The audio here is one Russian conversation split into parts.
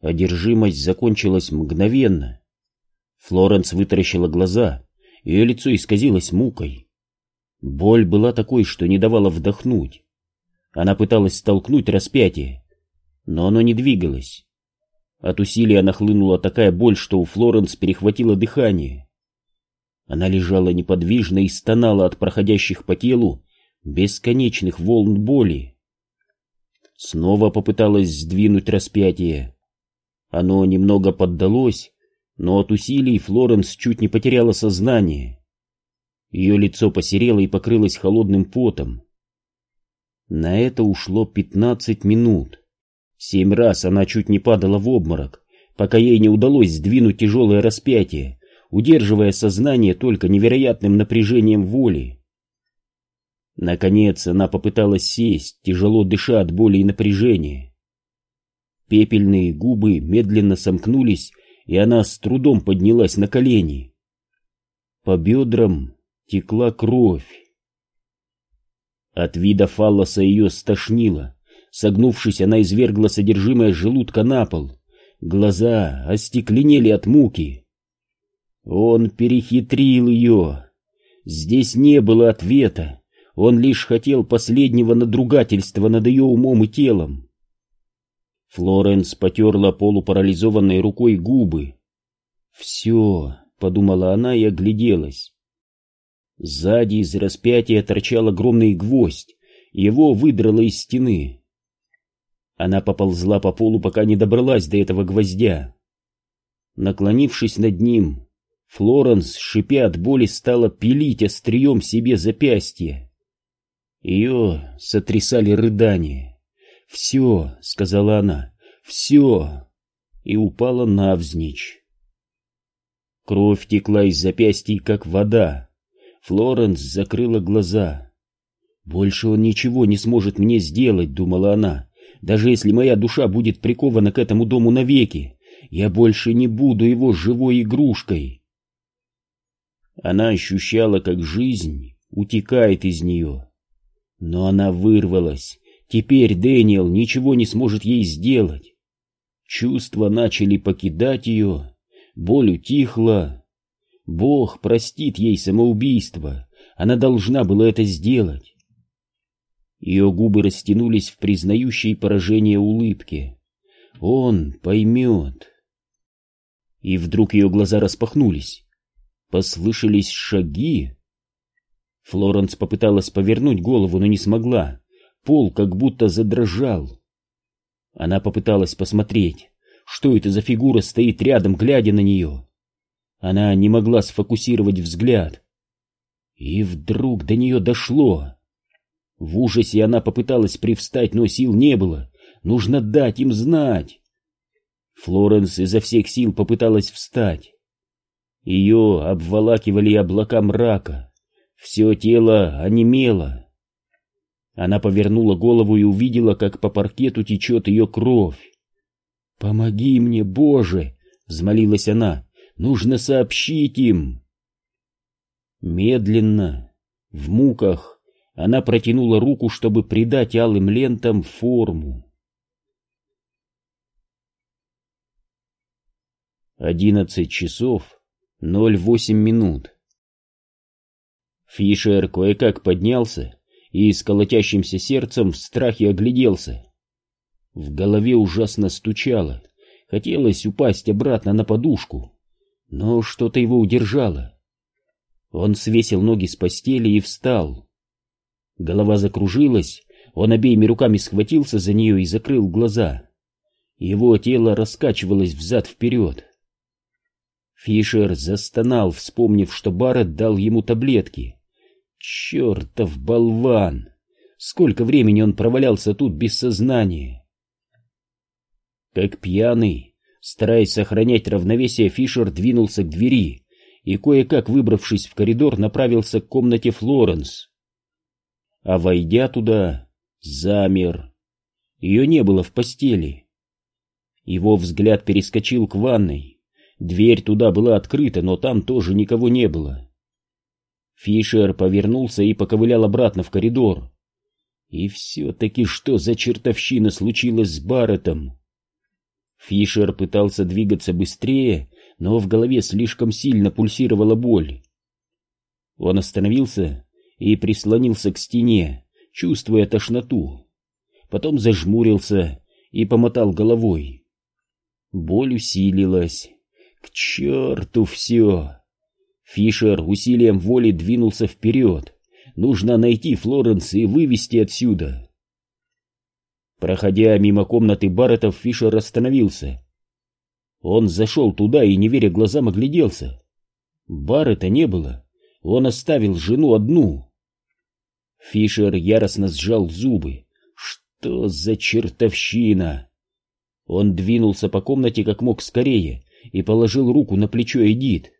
Одержимость закончилась мгновенно. Флоренс вытаращила глаза, ее лицо исказилось мукой. Боль была такой, что не давала вдохнуть. Она пыталась столкнуть распятие, но оно не двигалось. От усилия нахлынула такая боль, что у Флоренс перехватило дыхание. Она лежала неподвижно и стонала от проходящих по телу бесконечных волн боли. Снова попыталась сдвинуть распятие. Оно немного поддалось, но от усилий Флоренс чуть не потеряла сознание. Ее лицо посерело и покрылось холодным потом. На это ушло пятнадцать минут. Семь раз она чуть не падала в обморок, пока ей не удалось сдвинуть тяжелое распятие, удерживая сознание только невероятным напряжением воли. Наконец она попыталась сесть, тяжело дыша от боли и напряжения. Пепельные губы медленно сомкнулись, и она с трудом поднялась на колени. По бедрам текла кровь. От вида фаллоса ее стошнило. Согнувшись, она извергла содержимое желудка на пол. Глаза остекленели от муки. Он перехитрил ее. Здесь не было ответа. Он лишь хотел последнего надругательства над ее умом и телом. Флоренс потерла полупарализованной рукой губы. «Все», — подумала она и огляделась. Сзади из распятия торчал огромный гвоздь, его выдрало из стены. Она поползла по полу, пока не добралась до этого гвоздя. Наклонившись над ним, Флоренс, шипя от боли, стала пилить острием себе запястье. Ее сотрясали рыдания. «Все», — сказала она, — «все», и упала навзничь. Кровь текла из запястья, как вода. Флоренс закрыла глаза. «Больше он ничего не сможет мне сделать», — думала она. «Даже если моя душа будет прикована к этому дому навеки, я больше не буду его живой игрушкой». Она ощущала, как жизнь утекает из нее. Но она вырвалась. Теперь Дэниел ничего не сможет ей сделать. Чувства начали покидать ее, боль утихла, Бог простит ей самоубийство. Она должна была это сделать. Ее губы растянулись в признающей поражение улыбке. Он поймет. И вдруг ее глаза распахнулись. Послышались шаги. Флоренс попыталась повернуть голову, но не смогла. Пол как будто задрожал. Она попыталась посмотреть, что это за фигура стоит рядом, глядя на нее. Она не могла сфокусировать взгляд. И вдруг до нее дошло. В ужасе она попыталась привстать, но сил не было. Нужно дать им знать. Флоренс изо всех сил попыталась встать. Ее обволакивали облака мрака. Все тело онемело. Она повернула голову и увидела, как по паркету течет ее кровь. «Помоги мне, Боже!» — взмолилась она. Нужно сообщить им. Медленно, в муках, она протянула руку, чтобы придать алым лентам форму. Одиннадцать часов ноль восемь минут. Фишер кое-как поднялся и с колотящимся сердцем в страхе огляделся. В голове ужасно стучало, хотелось упасть обратно на подушку но что-то его удержало. Он свесил ноги с постели и встал. Голова закружилась, он обеими руками схватился за нее и закрыл глаза. Его тело раскачивалось взад-вперед. Фишер застонал, вспомнив, что Барретт дал ему таблетки. Чертов болван! Сколько времени он провалялся тут без сознания! Как пьяный, Стараясь сохранять равновесие, Фишер двинулся к двери и, кое-как выбравшись в коридор, направился к комнате Флоренс. А войдя туда, замер. Ее не было в постели. Его взгляд перескочил к ванной. Дверь туда была открыта, но там тоже никого не было. Фишер повернулся и поковылял обратно в коридор. И все-таки что за чертовщина случилась с Барреттом? Фишер пытался двигаться быстрее, но в голове слишком сильно пульсировала боль. Он остановился и прислонился к стене, чувствуя тошноту. Потом зажмурился и помотал головой. Боль усилилась. К черту все! Фишер усилием воли двинулся вперед. Нужно найти Флоренс и вывести отсюда. Проходя мимо комнаты Барреттов, Фишер остановился. Он зашел туда и, не веря глазам, огляделся. Баррета не было. Он оставил жену одну. Фишер яростно сжал зубы. Что за чертовщина? Он двинулся по комнате как мог скорее и положил руку на плечо Эдит.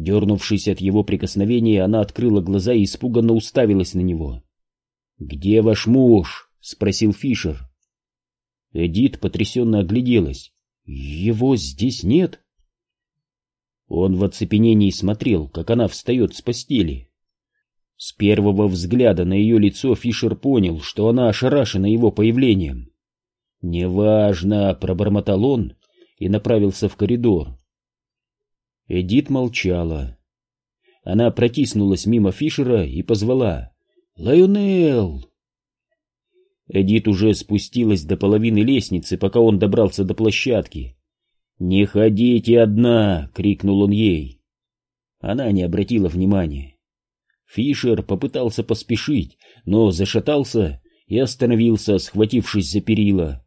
Дернувшись от его прикосновения, она открыла глаза и испуганно уставилась на него. «Где ваш муж?» — спросил Фишер. Эдит потрясенно огляделась. «Его здесь нет?» Он в оцепенении смотрел, как она встает с постели. С первого взгляда на ее лицо Фишер понял, что она ошарашена его появлением. «Неважно», — пробормотал он и направился в коридор. Эдит молчала. Она протиснулась мимо Фишера и позвала «Лайонелл!». Эдит уже спустилась до половины лестницы, пока он добрался до площадки. «Не ходите одна!» — крикнул он ей. Она не обратила внимания. Фишер попытался поспешить, но зашатался и остановился, схватившись за перила.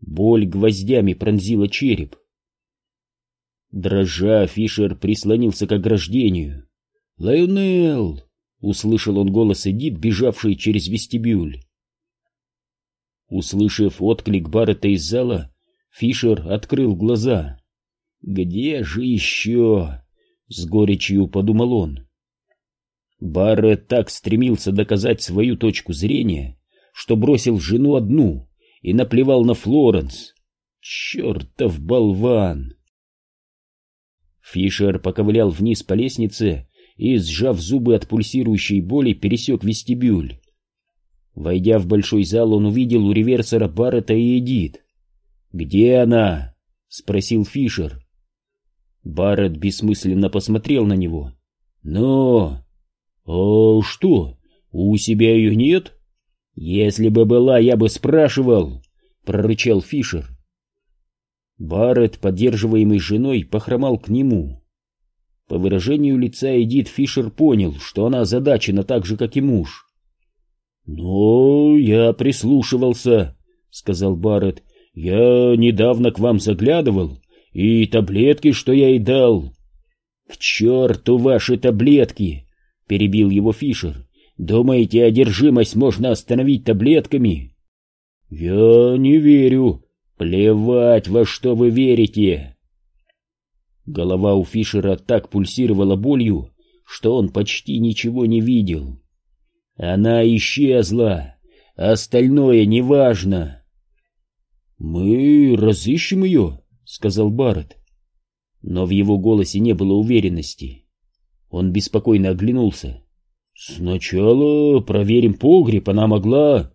Боль гвоздями пронзила череп. Дрожа, Фишер прислонился к ограждению. «Лайонелл!» — услышал он голос Эдит, бежавший через вестибюль. Услышав отклик Баррета из зала, Фишер открыл глаза. «Где же еще?» — с горечью подумал он. Баррет так стремился доказать свою точку зрения, что бросил жену одну и наплевал на Флоренс. Чертов болван! Фишер поковылял вниз по лестнице и, сжав зубы от пульсирующей боли, пересек вестибюль. Войдя в большой зал, он увидел у реверсора Баррета и Эдит. «Где она?» — спросил Фишер. Барретт бессмысленно посмотрел на него. «Но...» «А что, у себя ее нет?» «Если бы была, я бы спрашивал», — прорычал Фишер. Барретт, поддерживаемый женой, похромал к нему. По выражению лица Эдит Фишер понял, что она озадачена так же, как и муж. «Ну, я прислушивался», — сказал Барретт. «Я недавно к вам заглядывал, и таблетки, что я ей дал». «К черту ваши таблетки!» — перебил его Фишер. «Думаете, одержимость можно остановить таблетками?» «Я не верю. Плевать, во что вы верите!» Голова у Фишера так пульсировала болью, что он почти ничего не видел. Она исчезла. Остальное неважно. Мы разыщем ее, сказал Барретт. Но в его голосе не было уверенности. Он беспокойно оглянулся. Сначала проверим погреб, она могла.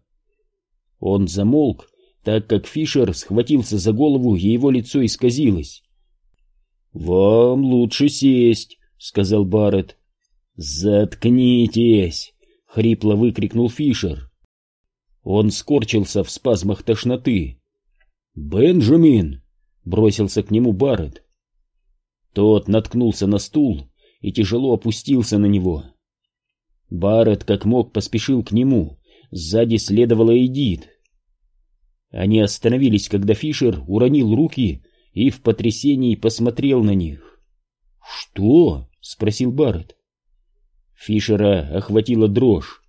Он замолк, так как Фишер схватился за голову, и его лицо исказилось. «Вам лучше сесть», — сказал Барретт. «Заткнитесь!» хрипло выкрикнул Фишер. Он скорчился в спазмах тошноты. «Бенджамин!» — бросился к нему Барретт. Тот наткнулся на стул и тяжело опустился на него. Барретт как мог поспешил к нему, сзади следовала Эдит. Они остановились, когда Фишер уронил руки и в потрясении посмотрел на них. «Что?» — спросил Барретт. Фишера охватила дрожь.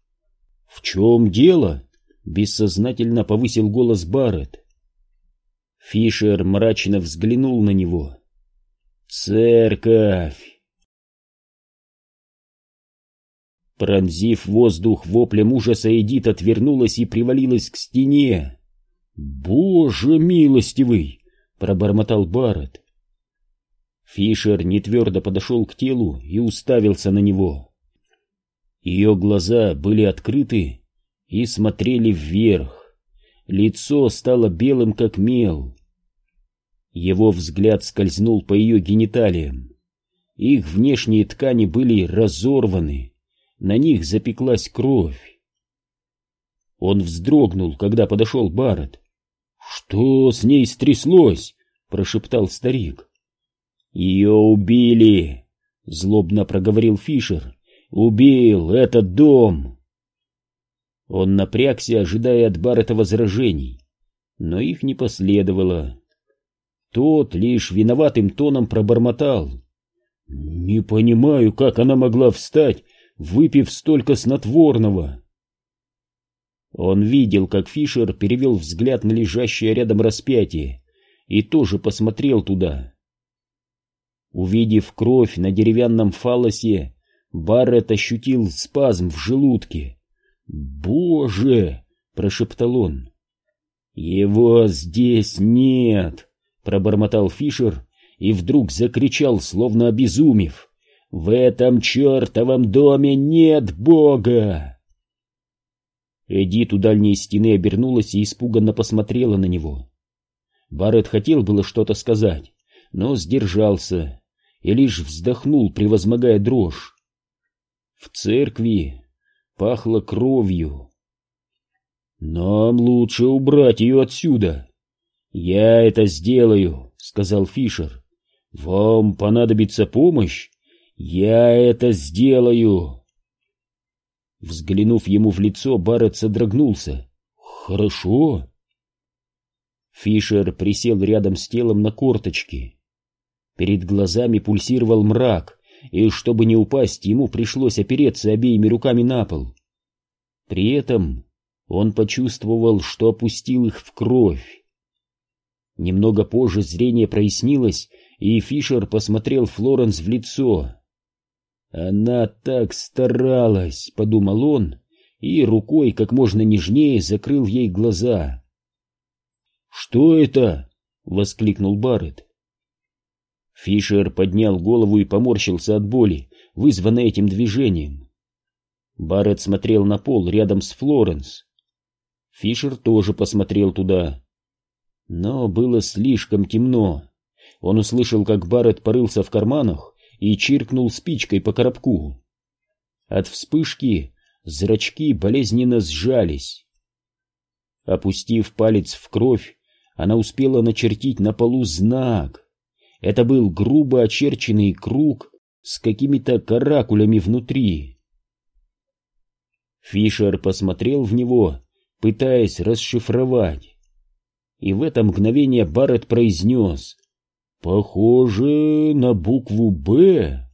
«В чем дело?» — бессознательно повысил голос Барретт. Фишер мрачно взглянул на него. «Церковь!» Пронзив воздух воплем ужаса, Эдит отвернулась и привалилась к стене. «Боже милостивый!» — пробормотал Барретт. Фишер нетвердо подошел к телу и уставился на него. Ее глаза были открыты и смотрели вверх. Лицо стало белым, как мел. Его взгляд скользнул по ее гениталиям. Их внешние ткани были разорваны, на них запеклась кровь. Он вздрогнул, когда подошел Барретт. «Что с ней стряслось?» — прошептал старик. «Ее убили!» — злобно проговорил Фишер. «Убил этот дом!» Он напрягся, ожидая от Баррета возражений, но их не последовало. Тот лишь виноватым тоном пробормотал. «Не понимаю, как она могла встать, выпив столько снотворного!» Он видел, как Фишер перевел взгляд на лежащее рядом распятие и тоже посмотрел туда. Увидев кровь на деревянном фалосе, Барретт ощутил спазм в желудке. «Боже!» — прошептал он. «Его здесь нет!» — пробормотал Фишер и вдруг закричал, словно обезумев. «В этом чертовом доме нет Бога!» Эдит у дальней стены обернулась и испуганно посмотрела на него. Барретт хотел было что-то сказать, но сдержался и лишь вздохнул, превозмогая дрожь. В церкви пахло кровью. «Нам лучше убрать ее отсюда!» «Я это сделаю», — сказал Фишер. «Вам понадобится помощь? Я это сделаю!» Взглянув ему в лицо, Барретт содрогнулся. «Хорошо». Фишер присел рядом с телом на корточки. Перед глазами пульсировал мрак, и чтобы не упасть, ему пришлось опереться обеими руками на пол. При этом он почувствовал, что опустил их в кровь. Немного позже зрение прояснилось, и Фишер посмотрел Флоренс в лицо. «Она так старалась», — подумал он, и рукой как можно нежнее закрыл ей глаза. «Что это?» — воскликнул Барретт. Фишер поднял голову и поморщился от боли, вызванной этим движением. Барретт смотрел на пол рядом с Флоренс. Фишер тоже посмотрел туда. Но было слишком темно. Он услышал, как Барретт порылся в карманах и чиркнул спичкой по коробку. От вспышки зрачки болезненно сжались. Опустив палец в кровь, она успела начертить на полу знак. Это был грубо очерченный круг с какими-то каракулями внутри. Фишер посмотрел в него, пытаясь расшифровать. И в это мгновение Барретт произнес «Похоже на букву «Б».